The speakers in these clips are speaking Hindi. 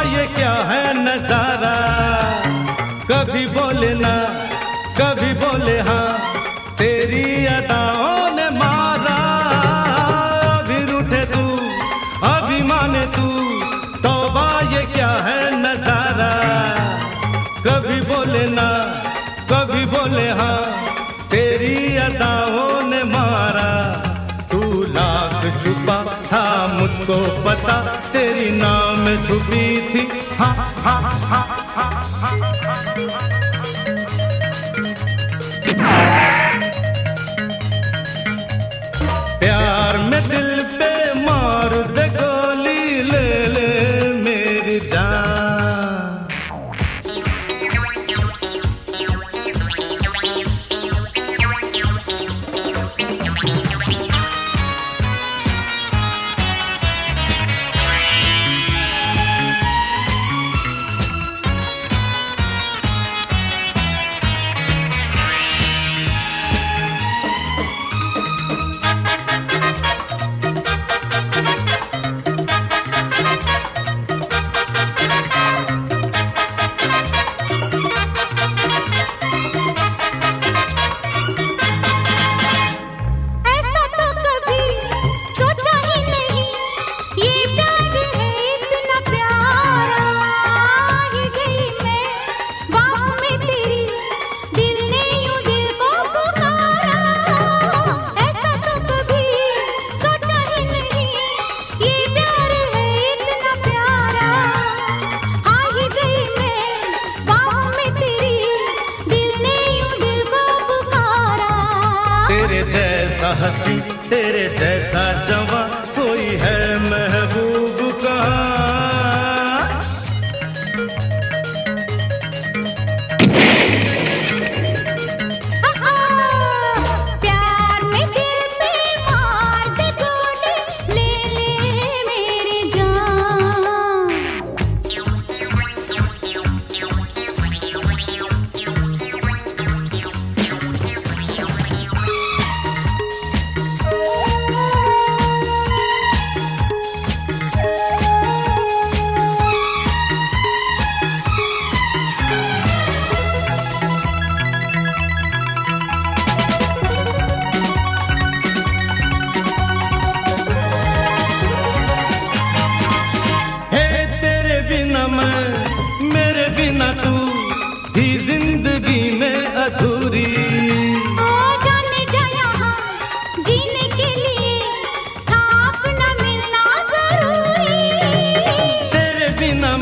ये क्या है नज़ारा? कभी बोले ना, कभी बोले हाँ तेरी अदाओं ने मारा। अभी रूठे तू, अभी माने तू, तौबा ये क्या है नज़ारा? कभी बोले ना, कभी बोले हाँ तेरी अदाओं मुझको पता तेरी नाम छुपी थी। हा हा हा हाँ। प्यार तेरे जैसा हसी तेरे जैसा जवा कोई है महबूब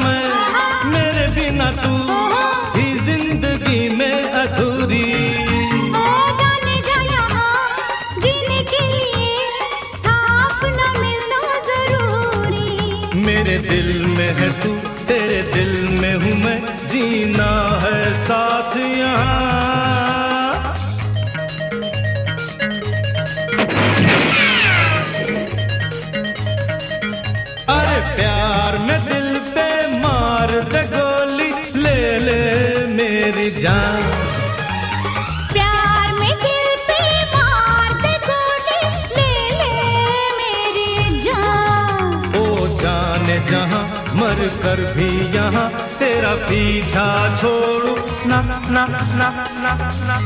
मैं मेरे बिना तू ही ज़िंदगी में अधूरी। ओ जाने जा यहाँ जीने के लिए था अपना मिलना ज़रूरी। मेरे दिल में है तू तेरे दिल में हूँ मैं जीना जान। प्यार में दिल पे मार दे गोली ले ना ना ना ओ जाने जहाँ मर कर भी यहाँ तेरा पीछा छोड़ू। ना ना ना ना ना ना।